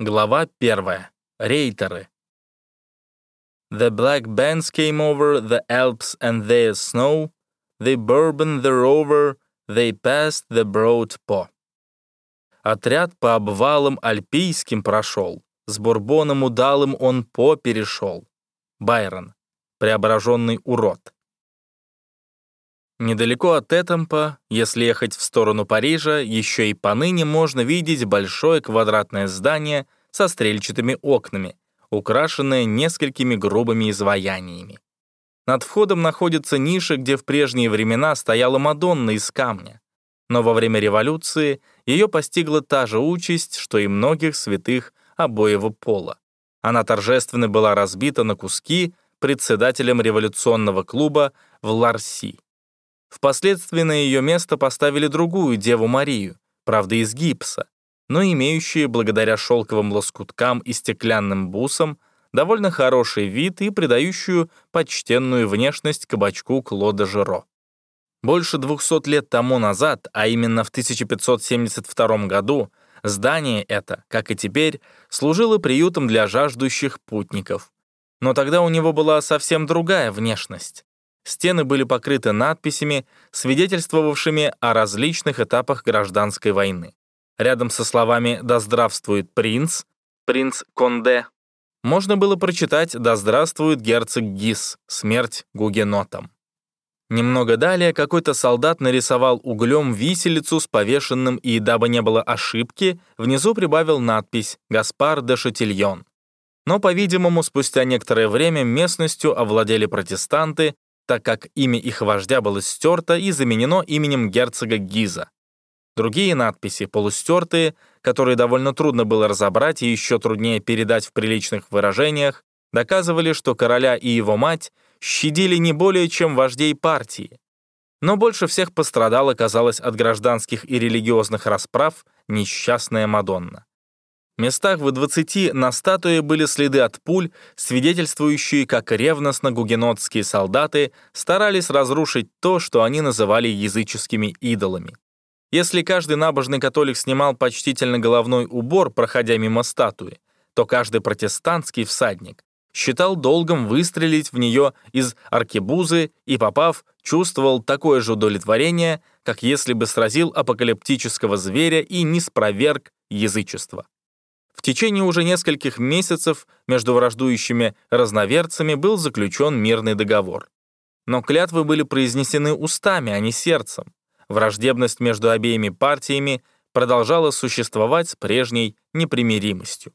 Глава первая. Рейтеры. The black bands came over the Alps and their snow, they bourbon the rover, they passed the broad Po. Отряд по обвалам альпийским прошел, с бурбоном удалым он По перешел. Байрон. Преображенный урод. Недалеко от Этампа, если ехать в сторону Парижа, еще и поныне можно видеть большое квадратное здание со стрельчатыми окнами, украшенное несколькими грубыми изваяниями. Над входом находится ниша, где в прежние времена стояла Мадонна из камня. Но во время революции ее постигла та же участь, что и многих святых обоего пола. Она торжественно была разбита на куски председателем революционного клуба в Ларси. Впоследствии на ее место поставили другую Деву Марию, правда из гипса, но имеющие благодаря шелковым лоскуткам и стеклянным бусам довольно хороший вид и придающую почтенную внешность кабачку Клода Жиро. Больше 200 лет тому назад, а именно в 1572 году, здание это, как и теперь, служило приютом для жаждущих путников. Но тогда у него была совсем другая внешность. Стены были покрыты надписями, свидетельствовавшими о различных этапах гражданской войны. Рядом со словами «Да здравствует принц», «Принц Конде», можно было прочитать «Да здравствует герцог Гис», «Смерть гугенотам». Немного далее какой-то солдат нарисовал углем виселицу с повешенным и, дабы не было ошибки, внизу прибавил надпись «Гаспар де Шатильон». Но, по-видимому, спустя некоторое время местностью овладели протестанты, так как имя их вождя было стерто и заменено именем герцога Гиза. Другие надписи, полустертые, которые довольно трудно было разобрать и еще труднее передать в приличных выражениях, доказывали, что короля и его мать щадили не более чем вождей партии. Но больше всех пострадала, казалось, от гражданских и религиозных расправ несчастная Мадонна. Местах в 20 на статуе были следы от пуль, свидетельствующие, как ревностно гугенотские солдаты старались разрушить то, что они называли языческими идолами. Если каждый набожный католик снимал почтительно головной убор, проходя мимо статуи, то каждый протестантский всадник считал долгом выстрелить в нее из аркебузы и, попав, чувствовал такое же удовлетворение, как если бы сразил апокалиптического зверя и не спроверг язычество. Течение уже нескольких месяцев между враждующими разноверцами был заключен мирный договор. Но клятвы были произнесены устами, а не сердцем. Враждебность между обеими партиями продолжала существовать с прежней непримиримостью.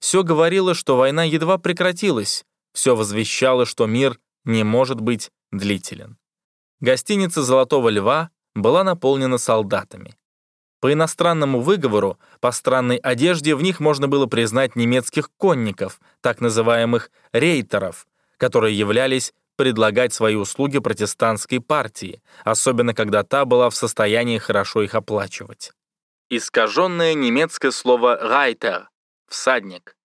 Все говорило, что война едва прекратилась, все возвещало, что мир не может быть длителен. Гостиница «Золотого льва» была наполнена солдатами. По иностранному выговору, по странной одежде в них можно было признать немецких конников, так называемых рейтеров, которые являлись предлагать свои услуги протестантской партии, особенно когда та была в состоянии хорошо их оплачивать. Искаженное немецкое слово «райтер» — «всадник».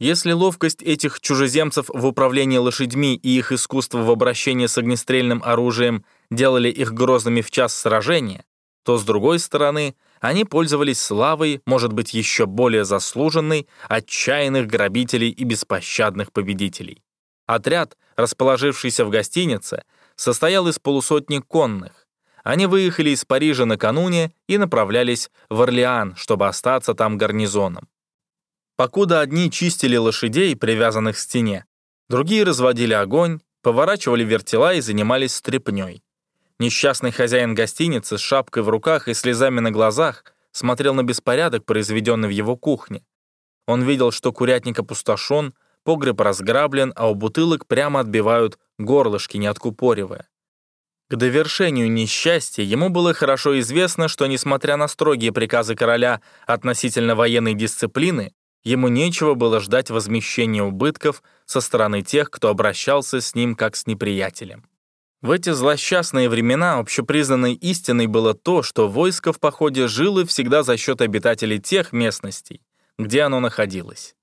Если ловкость этих чужеземцев в управлении лошадьми и их искусство в обращении с огнестрельным оружием делали их грозными в час сражения, то, с другой стороны, они пользовались славой, может быть, еще более заслуженной, отчаянных грабителей и беспощадных победителей. Отряд, расположившийся в гостинице, состоял из полусотни конных. Они выехали из Парижа накануне и направлялись в Орлеан, чтобы остаться там гарнизоном. Покуда одни чистили лошадей, привязанных к стене, другие разводили огонь, поворачивали вертела и занимались стряпнёй. Несчастный хозяин гостиницы с шапкой в руках и слезами на глазах смотрел на беспорядок, произведенный в его кухне. Он видел, что курятник опустошен, погреб разграблен, а у бутылок прямо отбивают горлышки, не откупоривая. К довершению несчастья ему было хорошо известно, что, несмотря на строгие приказы короля относительно военной дисциплины, ему нечего было ждать возмещения убытков со стороны тех, кто обращался с ним как с неприятелем. В эти злосчастные времена общепризнанной истиной было то, что войско в походе жило всегда за счет обитателей тех местностей, где оно находилось.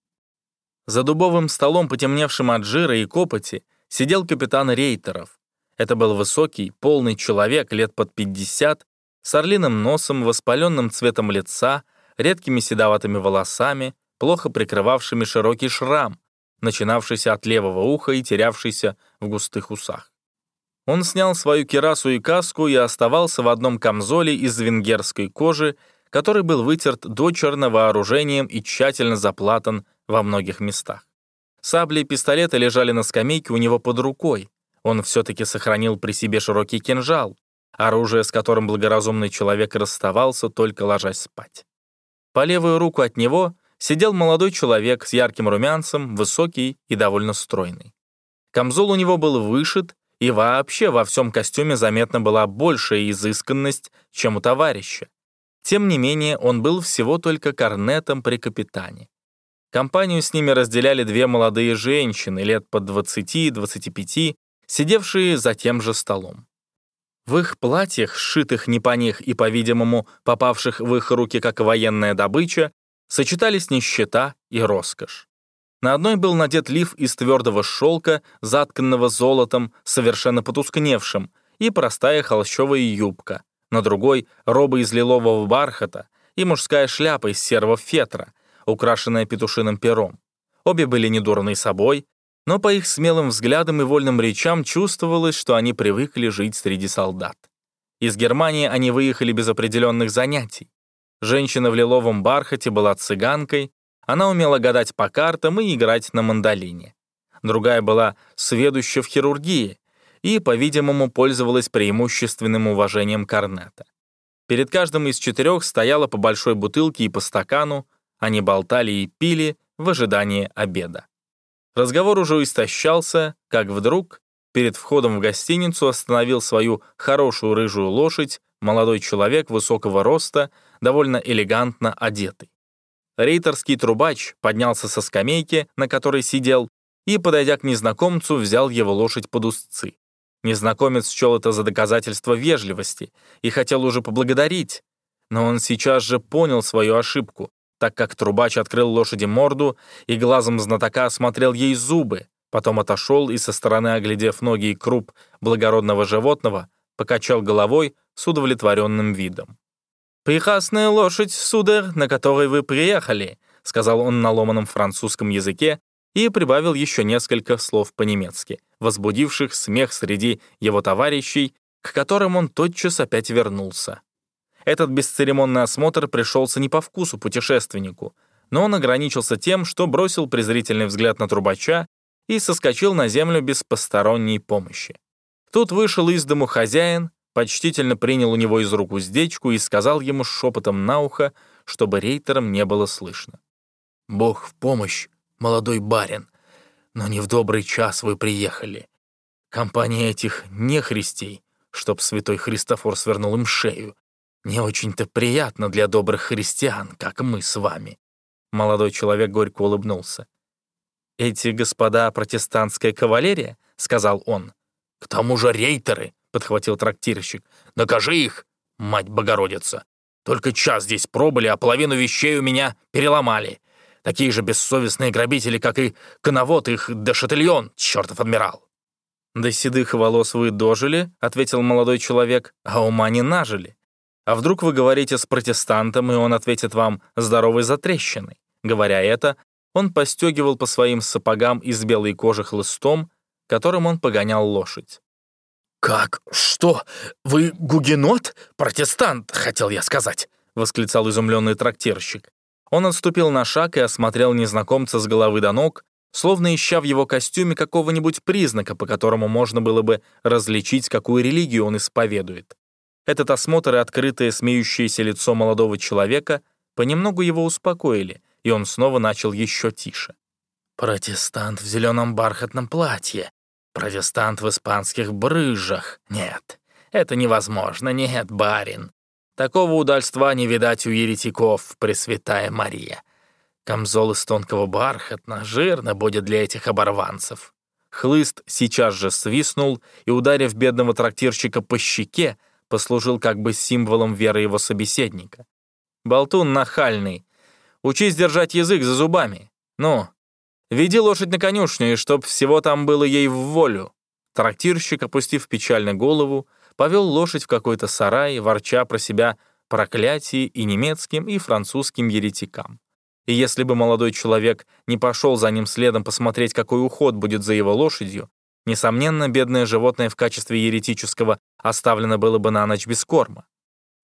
За дубовым столом, потемневшим от жира и копоти, сидел капитан Рейтеров. Это был высокий, полный человек лет под 50, с орлиным носом, воспаленным цветом лица, редкими седоватыми волосами, плохо прикрывавшими широкий шрам, начинавшийся от левого уха и терявшийся в густых усах. Он снял свою кирасу и каску и оставался в одном камзоле из венгерской кожи, который был вытерт дочерно вооружением и тщательно заплатан во многих местах. Сабли и пистолеты лежали на скамейке у него под рукой. Он все-таки сохранил при себе широкий кинжал, оружие, с которым благоразумный человек расставался, только ложась спать. По левую руку от него сидел молодой человек с ярким румянцем, высокий и довольно стройный. Камзол у него был вышит, и вообще во всем костюме заметна была большая изысканность, чем у товарища. Тем не менее, он был всего только корнетом при капитане. Компанию с ними разделяли две молодые женщины, лет под 20-25, сидевшие за тем же столом. В их платьях, сшитых не по них и, по-видимому, попавших в их руки как военная добыча, сочетались нищета и роскошь. На одной был надет лиф из твердого шелка, затканного золотом, совершенно потускневшим, и простая холщовая юбка. На другой — роба из лилового бархата и мужская шляпа из серого фетра, украшенная петушиным пером. Обе были недурны собой, но по их смелым взглядам и вольным речам чувствовалось, что они привыкли жить среди солдат. Из Германии они выехали без определенных занятий. Женщина в лиловом бархате была цыганкой, она умела гадать по картам и играть на мандолине. Другая была сведуща в хирургии и, по-видимому, пользовалась преимущественным уважением корнета. Перед каждым из четырех стояла по большой бутылке и по стакану, они болтали и пили в ожидании обеда. Разговор уже истощался, как вдруг перед входом в гостиницу остановил свою хорошую рыжую лошадь молодой человек высокого роста, довольно элегантно одетый. Рейтерский трубач поднялся со скамейки, на которой сидел, и, подойдя к незнакомцу, взял его лошадь под узцы. Незнакомец счел это за доказательство вежливости и хотел уже поблагодарить, но он сейчас же понял свою ошибку так как трубач открыл лошади морду и глазом знатока осмотрел ей зубы, потом отошел и со стороны, оглядев ноги и круп благородного животного, покачал головой с удовлетворенным видом. «Прекрасная лошадь, сударь, на которой вы приехали», сказал он на ломаном французском языке и прибавил еще несколько слов по-немецки, возбудивших смех среди его товарищей, к которым он тотчас опять вернулся. Этот бесцеремонный осмотр пришелся не по вкусу путешественнику, но он ограничился тем, что бросил презрительный взгляд на трубача и соскочил на землю без посторонней помощи. Тут вышел из дому хозяин, почтительно принял у него из рук уздечку и сказал ему шепотом на ухо, чтобы рейтерам не было слышно. «Бог в помощь, молодой барин, но не в добрый час вы приехали. Компания этих нехристей, чтоб святой Христофор свернул им шею, не очень-то приятно для добрых христиан, как мы с вами». Молодой человек горько улыбнулся. «Эти господа протестантская кавалерия?» — сказал он. «К тому же рейтеры», — подхватил трактирщик. «Накажи их, мать Богородица. Только час здесь пробыли, а половину вещей у меня переломали. Такие же бессовестные грабители, как и коновод их де Шатильон, чертов адмирал». «До седых волос вы дожили», — ответил молодой человек, «а ума не нажили. А вдруг вы говорите с протестантом, и он ответит вам «здоровой затрещиной». Говоря это, он постегивал по своим сапогам из белой кожи хлыстом, которым он погонял лошадь. «Как? Что? Вы гугенот? Протестант, хотел я сказать», — восклицал изумленный трактирщик. Он отступил на шаг и осмотрел незнакомца с головы до ног, словно ища в его костюме какого-нибудь признака, по которому можно было бы различить, какую религию он исповедует. Этот осмотр и открытое смеющееся лицо молодого человека понемногу его успокоили, и он снова начал еще тише. «Протестант в зеленом бархатном платье, протестант в испанских брыжах. Нет, это невозможно, нет, барин. Такого удальства не видать у еретиков, Пресвятая Мария. Камзол из тонкого бархатна, жирно будет для этих оборванцев». Хлыст сейчас же свистнул и, ударив бедного трактирщика по щеке, послужил как бы символом веры его собеседника. Болтун нахальный. Учись держать язык за зубами. Ну, веди лошадь на конюшню, и чтоб всего там было ей в волю. Трактирщик, опустив печально голову, повел лошадь в какой-то сарай, ворча про себя проклятие и немецким, и французским еретикам. И если бы молодой человек не пошел за ним следом посмотреть, какой уход будет за его лошадью, несомненно, бедное животное в качестве еретического оставлено было бы на ночь без корма.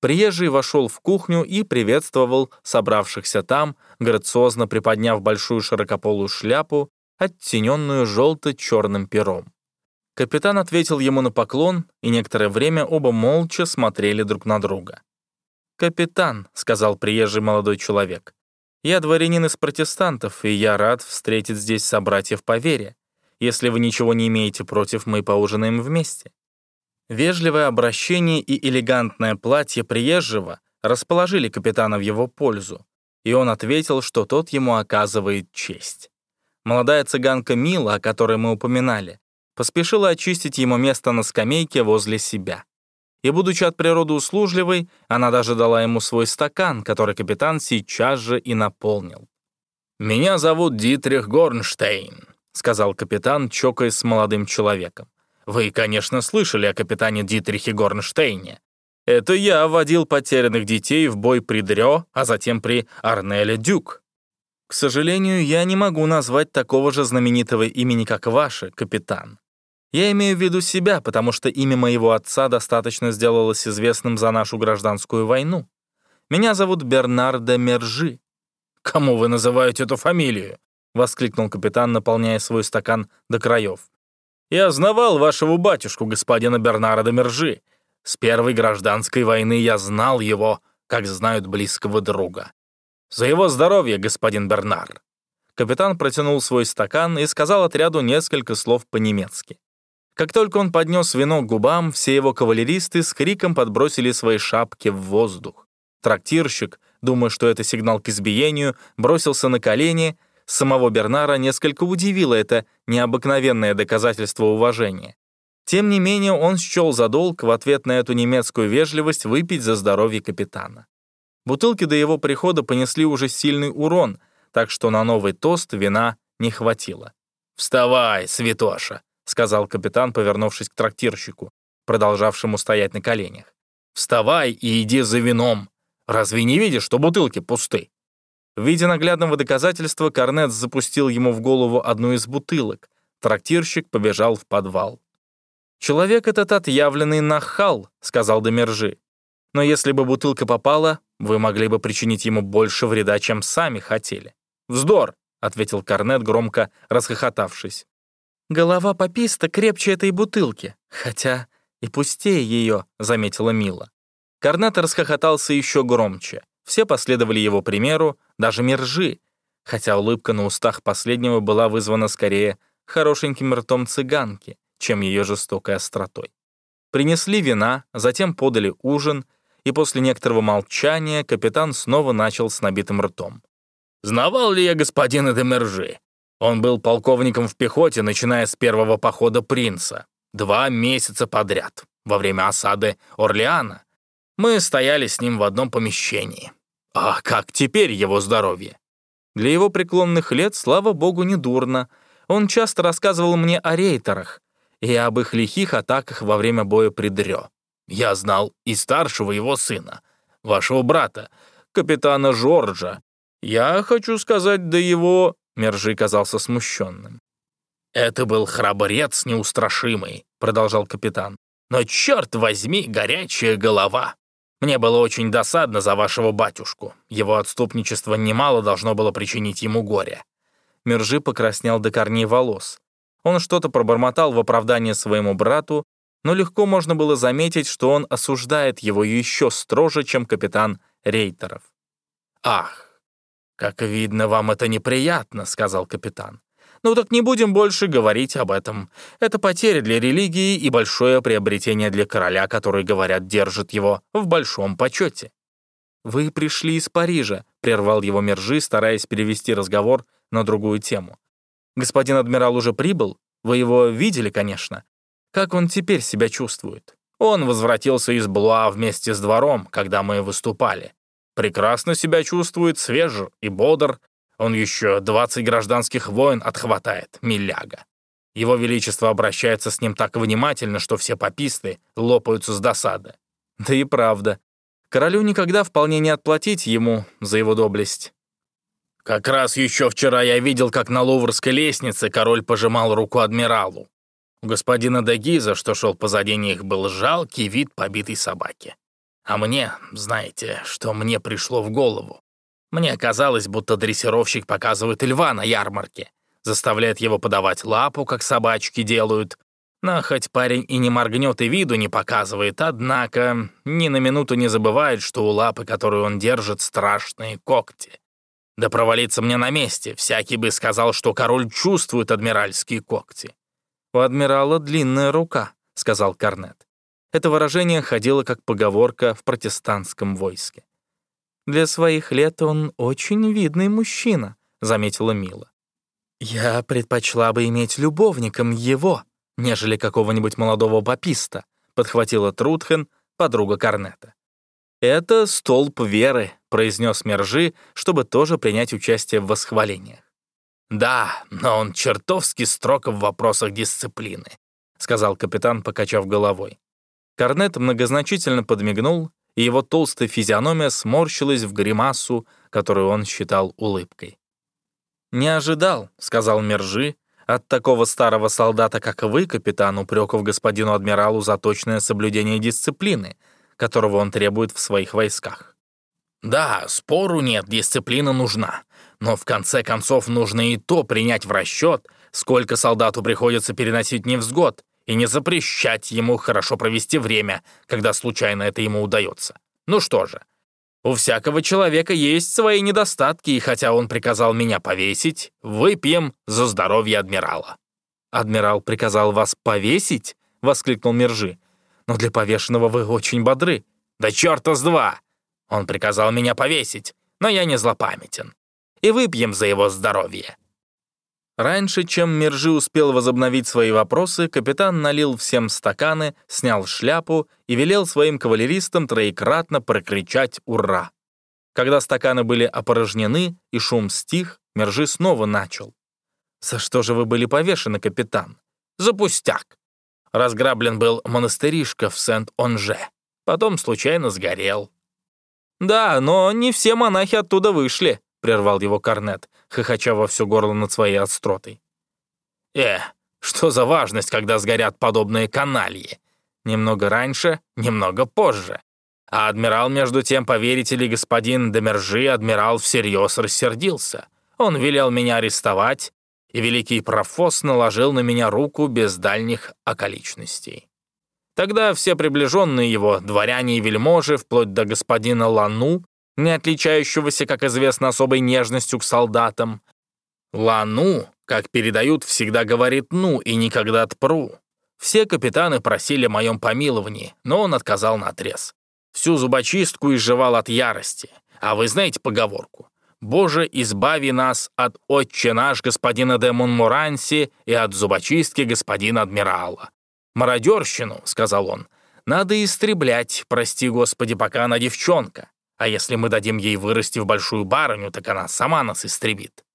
Приезжий вошел в кухню и приветствовал собравшихся там, грациозно приподняв большую широкополую шляпу, оттененную желто-черным пером. Капитан ответил ему на поклон, и некоторое время оба молча смотрели друг на друга. «Капитан», — сказал приезжий молодой человек, — «я дворянин из протестантов, и я рад встретить здесь собратьев по вере. Если вы ничего не имеете против, мы поужинаем вместе». Вежливое обращение и элегантное платье приезжего расположили капитана в его пользу, и он ответил, что тот ему оказывает честь. Молодая цыганка Мила, о которой мы упоминали, поспешила очистить ему место на скамейке возле себя. И, будучи от природы услужливой, она даже дала ему свой стакан, который капитан сейчас же и наполнил. «Меня зовут Дитрих Горнштейн», — сказал капитан, чокаясь с молодым человеком. Вы, конечно, слышали о капитане Дитрихе Горнштейне. Это я водил потерянных детей в бой при Дрё, а затем при Арнеле Дюк. К сожалению, я не могу назвать такого же знаменитого имени, как ваше, капитан. Я имею в виду себя, потому что имя моего отца достаточно сделалось известным за нашу гражданскую войну. Меня зовут Бернардо Мержи. «Кому вы называете эту фамилию?» — воскликнул капитан, наполняя свой стакан до краев. Я знавал вашего батюшку, господина Бернара Мержи. С первой гражданской войны я знал его, как знают близкого друга. За его здоровье, господин Бернар». Капитан протянул свой стакан и сказал отряду несколько слов по-немецки. Как только он поднес вино к губам, все его кавалеристы с криком подбросили свои шапки в воздух. Трактирщик, думая, что это сигнал к избиению, бросился на колени — Самого Бернара несколько удивило это необыкновенное доказательство уважения. Тем не менее, он счел за долг в ответ на эту немецкую вежливость выпить за здоровье капитана. Бутылки до его прихода понесли уже сильный урон, так что на новый тост вина не хватило. «Вставай, святоша!» — сказал капитан, повернувшись к трактирщику, продолжавшему стоять на коленях. «Вставай и иди за вином! Разве не видишь, что бутылки пусты?» В виде наглядного доказательства Корнет запустил ему в голову одну из бутылок. Трактирщик побежал в подвал. «Человек этот отъявленный нахал», — сказал Демержи. «Но если бы бутылка попала, вы могли бы причинить ему больше вреда, чем сами хотели». «Вздор», — ответил Корнет, громко расхохотавшись. «Голова пописта крепче этой бутылки, хотя и пустее ее», — заметила Мила. Корнет расхохотался еще громче. Все последовали его примеру, даже Мержи, хотя улыбка на устах последнего была вызвана скорее хорошеньким ртом цыганки, чем ее жестокой остротой. Принесли вина, затем подали ужин, и после некоторого молчания капитан снова начал с набитым ртом. «Знавал ли я господина де Мержи? Он был полковником в пехоте, начиная с первого похода принца. Два месяца подряд, во время осады Орлеана. Мы стояли с ним в одном помещении. А как теперь его здоровье? Для его преклонных лет, слава богу, не дурно. Он часто рассказывал мне о рейтерах и об их лихих атаках во время боя при Дрё. Я знал и старшего его сына, вашего брата, капитана Жорджа. Я хочу сказать, до его...» Мержи казался смущенным. «Это был храбрец неустрашимый», — продолжал капитан. «Но, черт возьми, горячая голова!» Мне было очень досадно за вашего батюшку. Его отступничество немало должно было причинить ему горе». Мержи покраснел до корней волос. Он что-то пробормотал в оправдание своему брату, но легко можно было заметить, что он осуждает его еще строже, чем капитан Рейтеров. «Ах, как видно, вам это неприятно», — сказал капитан. Ну так не будем больше говорить об этом. Это потеря для религии и большое приобретение для короля, который, говорят, держит его в большом почете. «Вы пришли из Парижа», — прервал его Мержи, стараясь перевести разговор на другую тему. «Господин адмирал уже прибыл? Вы его видели, конечно. Как он теперь себя чувствует?» Он возвратился из Блуа вместе с двором, когда мы выступали. Прекрасно себя чувствует, свеж и бодр, он еще 20 гражданских войн отхватает, миляга. Его Величество обращается с ним так внимательно, что все пописты лопаются с досады. Да и правда. Королю никогда вполне не отплатить ему за его доблесть. Как раз еще вчера я видел, как на Луврской лестнице король пожимал руку адмиралу. У господина Дегиза, что шел позади них, был жалкий вид побитой собаки. А мне, знаете, что мне пришло в голову? Мне казалось, будто дрессировщик показывает льва на ярмарке, заставляет его подавать лапу, как собачки делают. Но хоть парень и не моргнет и виду не показывает, однако ни на минуту не забывает, что у лапы, которую он держит, страшные когти. Да провалиться мне на месте, всякий бы сказал, что король чувствует адмиральские когти. «У адмирала длинная рука», — сказал Корнет. Это выражение ходило как поговорка в протестантском войске. «Для своих лет он очень видный мужчина», — заметила Мила. «Я предпочла бы иметь любовником его, нежели какого-нибудь молодого паписта», — подхватила Трутхен, подруга Корнета. «Это столб веры», — произнес Мержи, чтобы тоже принять участие в восхвалениях. «Да, но он чертовски строг в вопросах дисциплины», — сказал капитан, покачав головой. Корнет многозначительно подмигнул, и его толстая физиономия сморщилась в гримасу, которую он считал улыбкой. «Не ожидал», — сказал Мержи, «от такого старого солдата, как вы, капитан, упреков господину адмиралу за точное соблюдение дисциплины, которого он требует в своих войсках». «Да, спору нет, дисциплина нужна. Но в конце концов нужно и то принять в расчет, сколько солдату приходится переносить невзгод, и не запрещать ему хорошо провести время, когда случайно это ему удается. Ну что же, у всякого человека есть свои недостатки, и хотя он приказал меня повесить, выпьем за здоровье адмирала». «Адмирал приказал вас повесить?» — воскликнул Мержи. «Но для повешенного вы очень бодры». «Да черта с два! Он приказал меня повесить, но я не злопамятен и выпьем за его здоровье». Раньше, чем Мержи успел возобновить свои вопросы, капитан налил всем стаканы, снял шляпу и велел своим кавалеристам троекратно прокричать «Ура!». Когда стаканы были опорожнены и шум стих, Мержи снова начал. «За что же вы были повешены, капитан?» «За пустяк. Разграблен был монастыришка в Сент-Онже. Потом случайно сгорел». «Да, но не все монахи оттуда вышли», — прервал его Корнет, хохоча во все горло над своей остротой. «Э, что за важность, когда сгорят подобные канальи? Немного раньше, немного позже. А адмирал, между тем, поверите ли, господин Демержи, адмирал всерьез рассердился. Он велел меня арестовать, и великий профос наложил на меня руку без дальних околичностей. Тогда все приближенные его, дворяне и вельможи, вплоть до господина Лану, не отличающегося, как известно, особой нежностью к солдатам. Лану, как передают, всегда говорит «ну» и никогда «тпру». Все капитаны просили о моем помиловании, но он отказал наотрез. Всю зубочистку изживал от ярости. А вы знаете поговорку? «Боже, избави нас от отче наш господина де Монморанси и от зубочистки господина адмирала». «Мародерщину», — сказал он, — «надо истреблять, прости господи, пока она девчонка. А если мы дадим ей вырасти в большую барыню, так она сама нас истребит.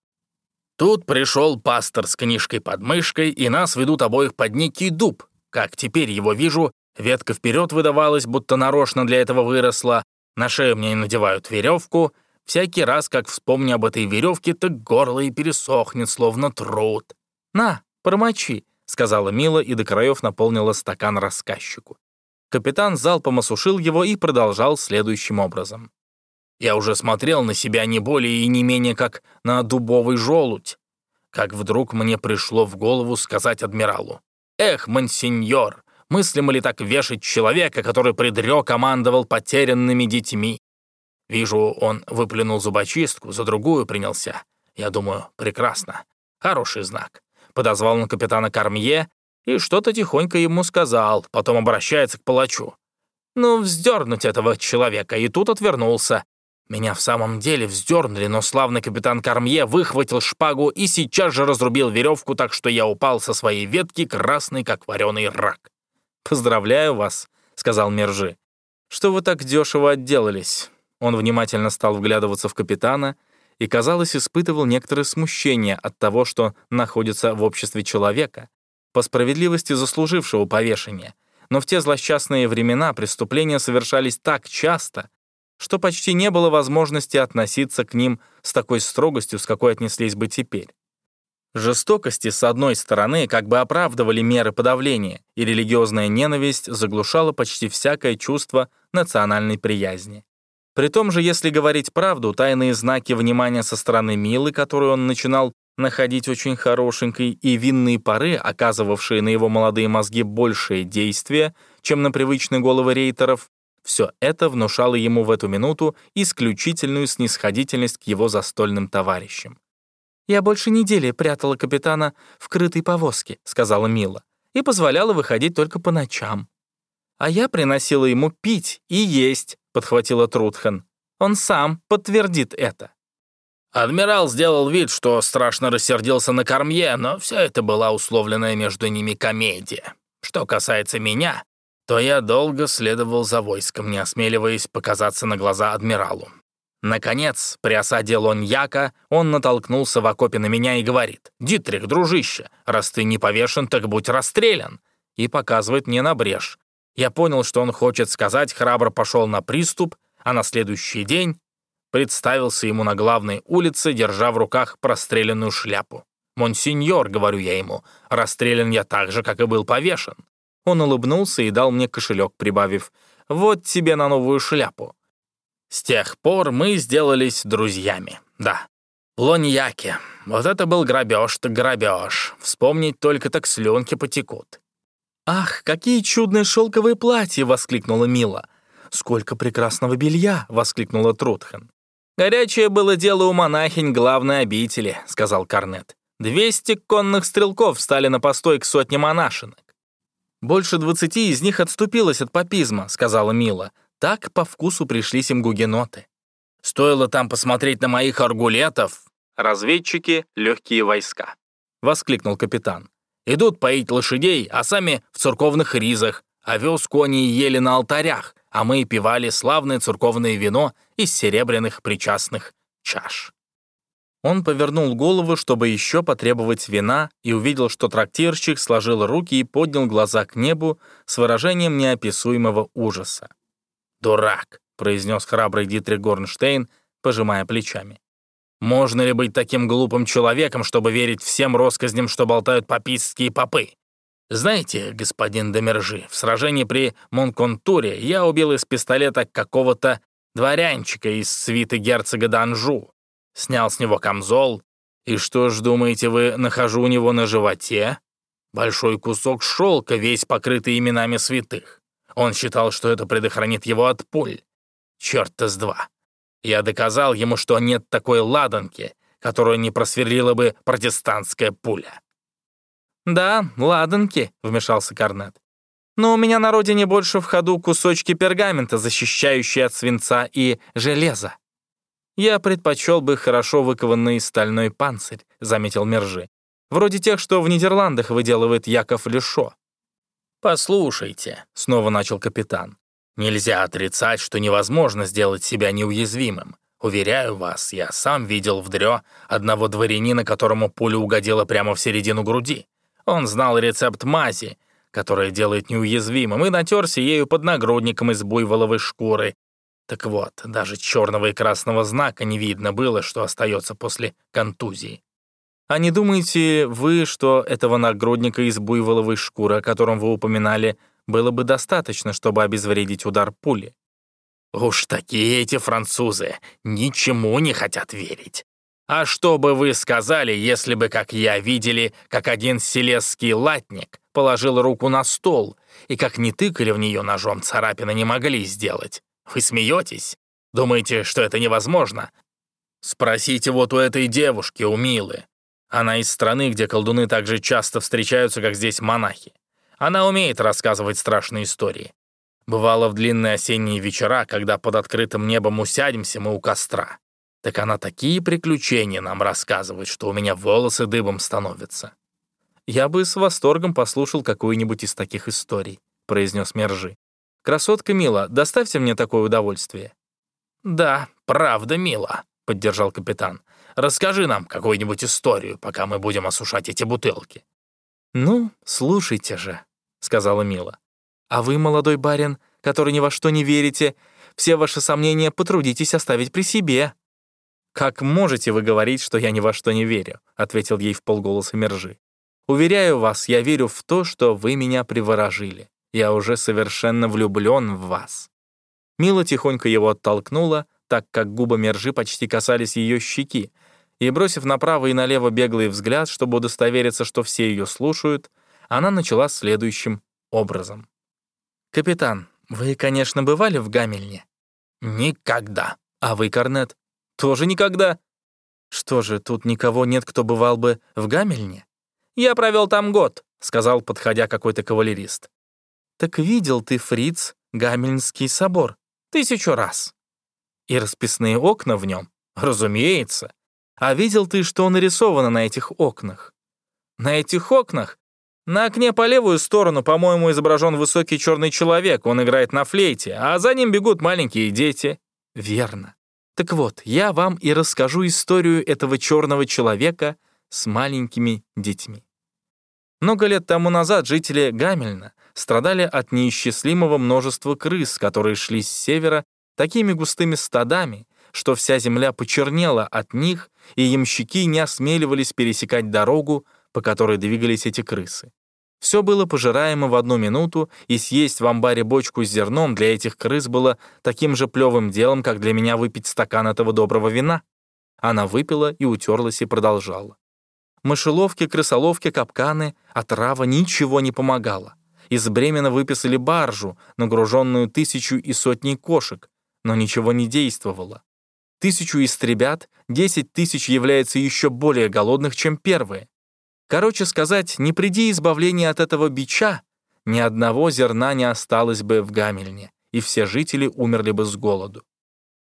Тут пришел пастор с книжкой под мышкой, и нас ведут обоих под некий дуб. Как теперь его вижу, ветка вперед выдавалась, будто нарочно для этого выросла. На шею мне надевают веревку. Всякий раз, как вспомню об этой веревке, так горло и пересохнет, словно труд. «На, промочи», — сказала Мила и до краев наполнила стакан рассказчику. Капитан залпом осушил его и продолжал следующим образом. Я уже смотрел на себя не более и не менее как на дубовый желудь, как вдруг мне пришло в голову сказать адмиралу. «Эх, мансиньор, мыслимо ли так вешать человека, который предрё командовал потерянными детьми?» Вижу, он выплюнул зубочистку, за другую принялся. Я думаю, прекрасно. Хороший знак. Подозвал на капитана Кармье и что-то тихонько ему сказал, потом обращается к палачу. Ну, вздернуть этого человека, и тут отвернулся. Меня в самом деле вздернули, но славный капитан Кармье выхватил шпагу и сейчас же разрубил веревку, так что я упал со своей ветки, красный, как вареный рак. «Поздравляю вас», — сказал Мержи. «Что вы так дешево отделались?» Он внимательно стал вглядываться в капитана и, казалось, испытывал некоторое смущение от того, что находится в обществе человека, по справедливости заслужившего повешения. Но в те злосчастные времена преступления совершались так часто — что почти не было возможности относиться к ним с такой строгостью, с какой отнеслись бы теперь. Жестокости, с одной стороны, как бы оправдывали меры подавления, и религиозная ненависть заглушала почти всякое чувство национальной приязни. При том же, если говорить правду, тайные знаки внимания со стороны Милы, которую он начинал находить очень хорошенькой, и винные пары, оказывавшие на его молодые мозги большее действие, чем на привычные головы рейтеров, все это внушало ему в эту минуту исключительную снисходительность к его застольным товарищам. «Я больше недели прятала капитана в крытой повозке», — сказала Мила, «и позволяла выходить только по ночам». «А я приносила ему пить и есть», — подхватила Трудхан. «Он сам подтвердит это». Адмирал сделал вид, что страшно рассердился на Кормье, но все это была условленная между ними комедия. Что касается меня, то я долго следовал за войском, не осмеливаясь показаться на глаза адмиралу. Наконец, при осаде Лоньяка он натолкнулся в окопе на меня и говорит, «Дитрих, дружище, раз ты не повешен, так будь расстрелян», и показывает мне на брешь. Я понял, что он хочет сказать, храбро пошел на приступ, а на следующий день представился ему на главной улице, держа в руках простреленную шляпу. «Монсеньор», — говорю я ему, — «расстрелян я так же, как и был повешен». Он улыбнулся и дал мне кошелек, прибавив, «Вот тебе на новую шляпу». С тех пор мы сделались друзьями, да. Лоньяки. Вот это был грабеж так грабеж. Вспомнить только так слюнки потекут. «Ах, какие чудные шелковые платья!» — воскликнула Мила. «Сколько прекрасного белья!» — воскликнула Трудхан. «Горячее было дело у монахинь главной обители», — сказал Корнет. «Двести конных стрелков встали на постой к сотне монашинок». «Больше двадцати из них отступилось от папизма», — сказала Мила. Так по вкусу пришлись им гугеноты. Стоило там посмотреть на моих аргулетов. Разведчики — легкие войска. Воскликнул капитан. Идут поить лошадей, а сами в церковных ризах. Овес кони ели на алтарях, а мы пивали славное церковное вино из серебряных причастных чаш. Он повернул голову, чтобы еще потребовать вина, и увидел, что трактирщик сложил руки и поднял глаза к небу с выражением неописуемого ужаса. «Дурак», — произнес храбрый Дитрих Горнштейн, пожимая плечами. «Можно ли быть таким глупым человеком, чтобы верить всем россказням, что болтают папистские попы? Знаете, господин Демержи, в сражении при Монконтуре я убил из пистолета какого-то дворянчика из свиты герцога Данжу, снял с него камзол, и что ж, думаете вы, нахожу у него на животе? Большой кусок шелка, весь покрытый именами святых. Он считал, что это предохранит его от пуль. Черт-то с два. Я доказал ему, что нет такой ладанки, которую не просверлила бы протестантская пуля. «Да, ладанки», — вмешался Корнет. «Но у меня на родине больше в ходу кусочки пергамента, защищающие от свинца и железа». «Я предпочел бы хорошо выкованный стальной панцирь», — заметил Мержи. «Вроде тех, что в Нидерландах выделывает Яков Лешо. «Послушайте», — снова начал капитан, «нельзя отрицать, что невозможно сделать себя неуязвимым. Уверяю вас, я сам видел в Дрё одного дворянина, которому пуля угодила прямо в середину груди. Он знал рецепт мази, которая делает неуязвимым, и натерся ею под нагрудником из буйволовой шкуры. Так вот, даже черного и красного знака не видно было, что остается после контузии. А не думаете вы, что этого нагрудника из буйволовой шкуры, о котором вы упоминали, было бы достаточно, чтобы обезвредить удар пули? Уж такие эти французы ничему не хотят верить. А что бы вы сказали, если бы, как я, видели, как один селесский латник положил руку на стол, и как не тыкали в нее ножом, царапины не могли сделать? Вы смеетесь? Думаете, что это невозможно? Спросите вот у этой девушки, у Милы. Она из страны, где колдуны так же часто встречаются, как здесь монахи. Она умеет рассказывать страшные истории. Бывало в длинные осенние вечера, когда под открытым небом усядемся мы у костра. Так она такие приключения нам рассказывает, что у меня волосы дыбом становятся. «Я бы с восторгом послушал какую-нибудь из таких историй», — произнес Мержи. «Красотка Мила, доставьте мне такое удовольствие». «Да, правда, Мила», — поддержал капитан. Расскажи нам какую-нибудь историю, пока мы будем осушать эти бутылки». «Ну, слушайте же», — сказала Мила. «А вы, молодой барин, который ни во что не верите, Все ваши сомнения потрудитесь оставить при себе». «Как можете вы говорить, что я ни во что не верю?» — ответил ей в полголоса Мержи. «Уверяю вас, я верю в то, что вы меня приворожили. Я уже совершенно влюблен в вас». Мила тихонько его оттолкнула, так как губы Мержи почти касались ее щеки, и, бросив направо и налево беглый взгляд, чтобы удостовериться, что все ее слушают, она начала следующим образом. «Капитан, вы, конечно, бывали в Гамельне?» «Никогда». «А вы, Корнет?» «Тоже никогда». «Что же, тут никого нет, кто бывал бы в Гамельне?» «Я провел там год», — сказал, подходя какой-то кавалерист. «Так видел ты, фриц, Гамельнский собор?» «Тысячу раз». «И расписные окна в нем?» «Разумеется». «А видел ты, что нарисовано на этих окнах?» «На этих окнах на окне по левую сторону, по-моему, изображен высокий черный человек, он играет на флейте, а за ним бегут маленькие дети. Верно. Так вот, я вам и расскажу историю этого черного человека с маленькими детьми. Много лет тому назад жители Гамельна страдали от неисчислимого множества крыс, которые шли с севера такими густыми стадами, что вся земля почернела от них, и ямщики не осмеливались пересекать дорогу, по которой двигались эти крысы. Все было пожираемо в одну минуту, и съесть в амбаре бочку с зерном для этих крыс было таким же плевым делом, как для меня выпить стакан этого доброго вина. Она выпила и утерлась и продолжала. Мышеловки, крысоловки, капканы, отрава ничего не помогало. Из Бремена выписали баржу, нагруженную тысячу и сотней кошек, но ничего не действовало. Тысячу истребят, десять тысяч является еще более голодных, чем первые. Короче сказать, не приди избавление от этого бича, ни одного зерна не осталось бы в Гамельне, и все жители умерли бы с голоду.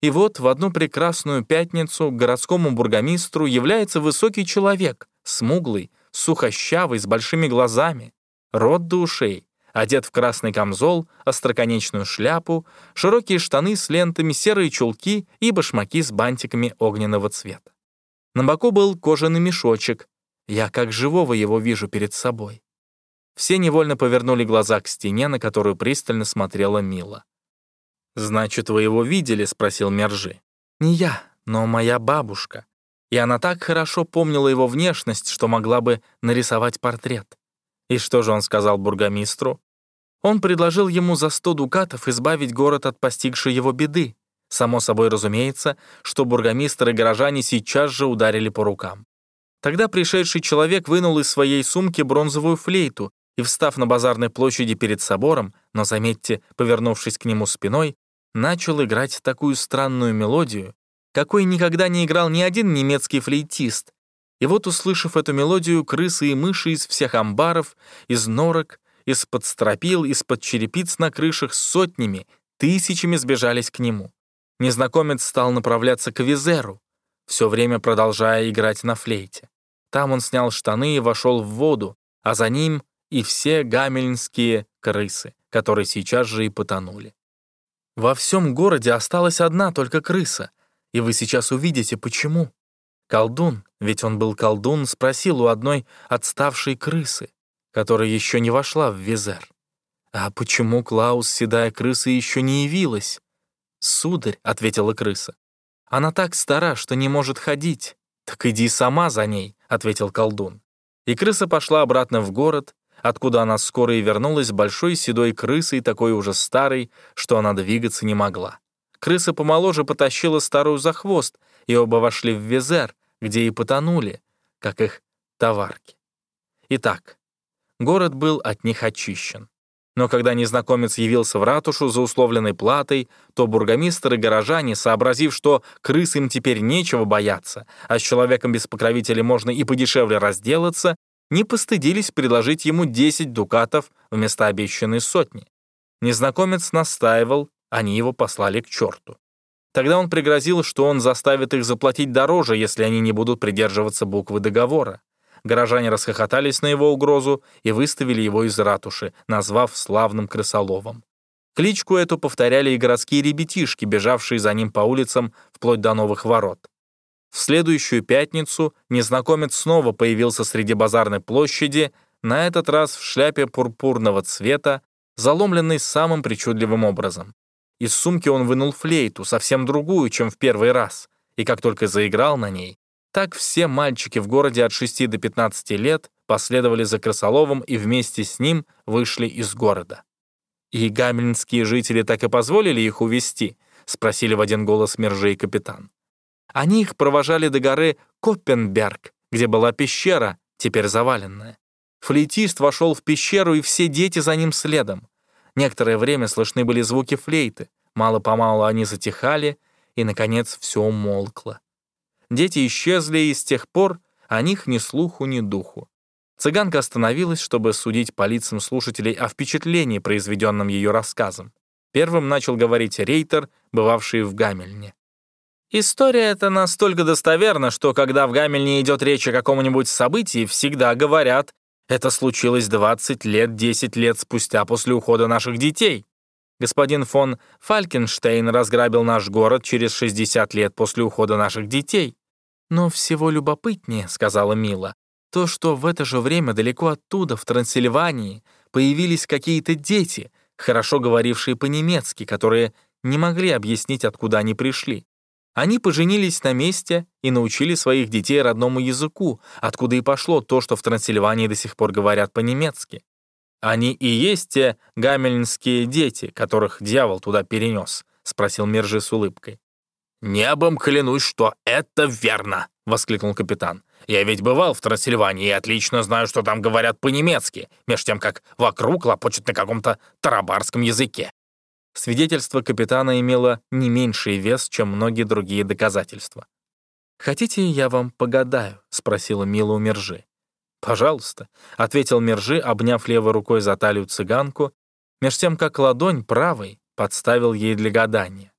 И вот в одну прекрасную пятницу городскому бургомистру является высокий человек, смуглый, сухощавый, с большими глазами, рот до ушей, одет в красный камзол, остроконечную шляпу, широкие штаны с лентами, серые чулки и башмаки с бантиками огненного цвета. На боку был кожаный мешочек, я как живого его вижу перед собой. Все невольно повернули глаза к стене, на которую пристально смотрела Мила. «Значит, вы его видели?» — спросил Мержи. «Не я, но моя бабушка. И она так хорошо помнила его внешность, что могла бы нарисовать портрет. И что же он сказал бургомистру? Он предложил ему за сто дукатов избавить город от постигшей его беды. Само собой разумеется, что бургомистр и горожане сейчас же ударили по рукам. Тогда пришедший человек вынул из своей сумки бронзовую флейту и, встав на базарной площади перед собором, но, заметьте, повернувшись к нему спиной, начал играть такую странную мелодию, какой никогда не играл ни один немецкий флейтист. И вот, услышав эту мелодию, крысы и мыши из всех амбаров, из норок, из-под стропил, из-под черепиц на крышах сотнями, тысячами сбежались к нему. Незнакомец стал направляться к Визеру, все время продолжая играть на флейте. Там он снял штаны и вошел в воду, а за ним и все гамельнские крысы, которые сейчас же и потонули. Во всем городе осталась одна только крыса, и вы сейчас увидите, почему. Колдун, ведь он был колдун, спросил у одной отставшей крысы, которая еще не вошла в Визер. «А почему Клаус, седая крыса, еще не явилась?» «Сударь», — ответила крыса, она так стара, что не может ходить. Так иди сама за ней», — ответил колдун. И крыса пошла обратно в город, откуда она скоро и вернулась большой седой крысой, такой уже старой, что она двигаться не могла. Крыса помоложе потащила старую за хвост, и оба вошли в Везер, где и потонули, как их товарки. Итак, город был от них очищен. Но когда незнакомец явился в ратушу за условленной платой, то бургомистр и горожане, сообразив, что крыс им теперь нечего бояться, а с человеком без покровителя можно и подешевле разделаться, не постыдились предложить ему 10 дукатов вместо обещанной сотни. Незнакомец настаивал, они его послали к черту. Тогда он пригрозил, что он заставит их заплатить дороже, если они не будут придерживаться буквы договора. Горожане расхохотались на его угрозу и выставили его из ратуши, назвав славным крысоловом. Кличку эту повторяли и городские ребятишки, бежавшие за ним по улицам вплоть до новых ворот. В следующую пятницу незнакомец снова появился среди базарной площади, на этот раз в шляпе пурпурного цвета, заломленной самым причудливым образом. Из сумки он вынул флейту, совсем другую, чем в первый раз, и как только заиграл на ней, так все мальчики в городе от 6 до 15 лет последовали за Красоловым и вместе с ним вышли из города. «И гамельнские жители так и позволили их увести?» — спросили в один голос Мержи и капитан. Они их провожали до горы Коппенберг, где была пещера, теперь заваленная. Флейтист вошел в пещеру, и все дети за ним следом. Некоторое время слышны были звуки флейты. Мало-помалу они затихали, и, наконец, все умолкло. Дети исчезли, и с тех пор о них ни слуху, ни духу. Цыганка остановилась, чтобы судить по лицам слушателей о впечатлении, произведенном ее рассказом. Первым начал говорить рейтер, бывавший в Гамельне. История эта настолько достоверна, что когда в Гамельне идет речь о каком-нибудь событии, всегда говорят, это случилось 20 лет, 10 лет спустя после ухода наших детей. Господин фон Фалькенштейн разграбил наш город через 60 лет после ухода наших детей. Но всего любопытнее, сказала Мила, то, что в это же время далеко оттуда, в Трансильвании, появились какие-то дети, хорошо говорившие по-немецки, которые не могли объяснить, откуда они пришли. Они поженились на месте и научили своих детей родному языку, откуда и пошло то, что в Трансильвании до сих пор говорят по-немецки. Они и есть те гамельнские дети, которых дьявол туда перенес, спросил Мержи с улыбкой. «Небом клянусь, что это верно!» — воскликнул капитан. «Я ведь бывал в Трансильвании и отлично знаю, что там говорят по-немецки, меж тем, как вокруг лопочут на каком-то тарабарском языке. Свидетельство капитана имело не меньший вес, чем многие другие доказательства. «Хотите, я вам погадаю?» — спросила Мила у Мержи. «Пожалуйста», — ответил Мержи, обняв левой рукой за талию цыганку, меж тем как ладонь правой подставил ей для гадания.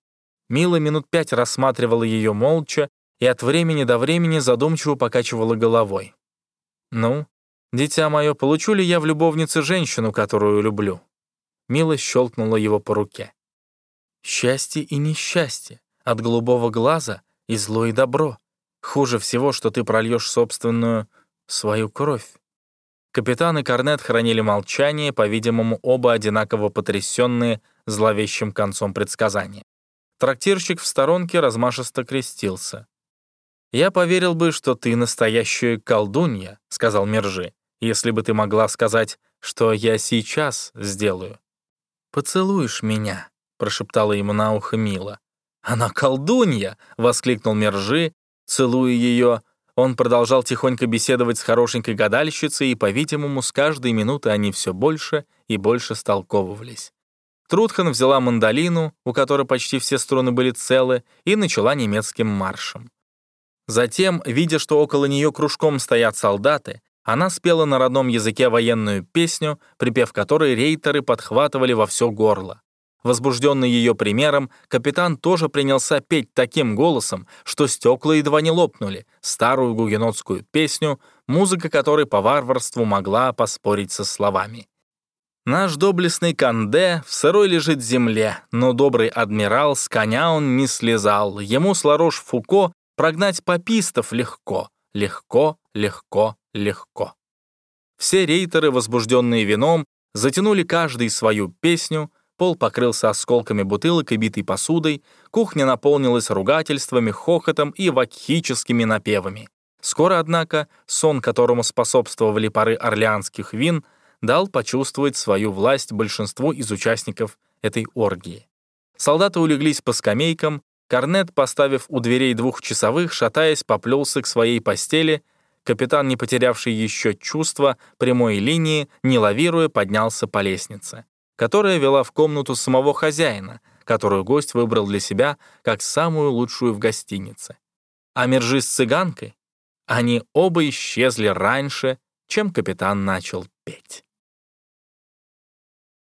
Мила минут пять рассматривала ее молча и от времени до времени задумчиво покачивала головой. «Ну, дитя мое, получу ли я в любовнице женщину, которую люблю?» Мила щелкнула его по руке. «Счастье и несчастье, от голубого глаза и зло и добро. Хуже всего, что ты прольешь собственную свою кровь». Капитан и Корнет хранили молчание, по-видимому, оба одинаково потрясенные зловещим концом предсказания. Трактирщик в сторонке размашисто крестился. «Я поверил бы, что ты настоящая колдунья», — сказал Мержи, «если бы ты могла сказать, что я сейчас сделаю». «Поцелуешь меня», — прошептала ему на ухо Мила. «Она колдунья!» — воскликнул Мержи, целуя ее. Он продолжал тихонько беседовать с хорошенькой гадальщицей, и, по-видимому, с каждой минуты они все больше и больше столковывались. Трудхан взяла мандолину, у которой почти все струны были целы, и начала немецким маршем. Затем, видя, что около нее кружком стоят солдаты, она спела на родном языке военную песню, припев которой рейтеры подхватывали во все горло. Возбужденный ее примером, капитан тоже принялся петь таким голосом, что стекла едва не лопнули, старую гугенотскую песню, музыка которой по варварству могла поспорить со словами. Наш доблестный Канде в сырой лежит земле, но добрый адмирал с коня он не слезал. Ему с Ларош-Фуко прогнать попистов легко, легко, легко, легко. Все рейтеры, возбужденные вином, затянули каждый свою песню, пол покрылся осколками бутылок и битой посудой, кухня наполнилась ругательствами, хохотом и вакхическими напевами. Скоро, однако, сон, которому способствовали пары орлеанских вин, дал почувствовать свою власть большинству из участников этой оргии. Солдаты улеглись по скамейкам, Корнет, поставив у дверей двухчасовых, шатаясь, поплелся к своей постели — Капитан, не потерявший еще чувства прямой линии, не лавируя, поднялся по лестнице, которая вела в комнату самого хозяина, которую гость выбрал для себя как самую лучшую в гостинице. А Мержи с цыганкой, они оба исчезли раньше, чем капитан начал петь.